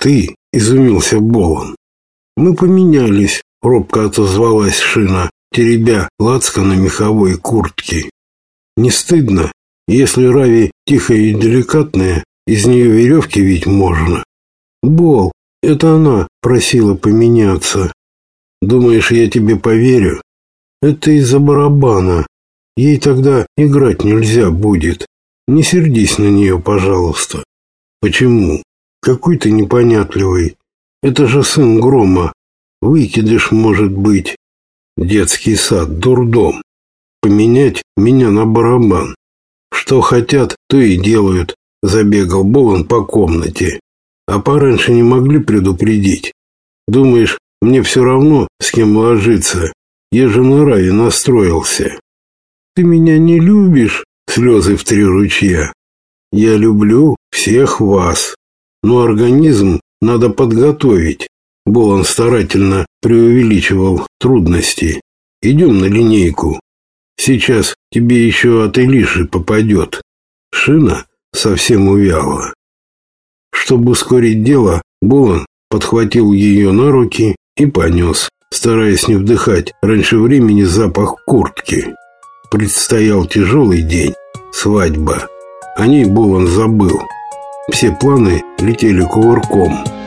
«Ты?» — изумился Болон. «Мы поменялись», — робко отозвалась Шина, теребя лацко на меховой куртке. «Не стыдно, если Рави тихая и деликатная, из нее веревки ведь можно». «Бол, это она просила поменяться. Думаешь, я тебе поверю? Это из-за барабана. Ей тогда играть нельзя будет. Не сердись на нее, пожалуйста. Почему? Какой ты непонятливый. Это же сын Грома. Выкидыш может быть. Детский сад, дурдом. Поменять меня на барабан. Что хотят, то и делают. Забегал Болон по комнате. А пораньше не могли предупредить. Думаешь, мне все равно, с кем ложиться? Я же на рае настроился. Ты меня не любишь? Слезы в три ручья. Я люблю всех вас. Но организм надо подготовить. Болон старательно преувеличивал трудности. Идем на линейку. Сейчас тебе еще от Илиши попадет. Шина совсем увяла. Чтобы ускорить дело, Болон подхватил ее на руки и понес, стараясь не вдыхать раньше времени запах куртки. Предстоял тяжелый день, свадьба. О ней Болон забыл. Все планы летели кувырком.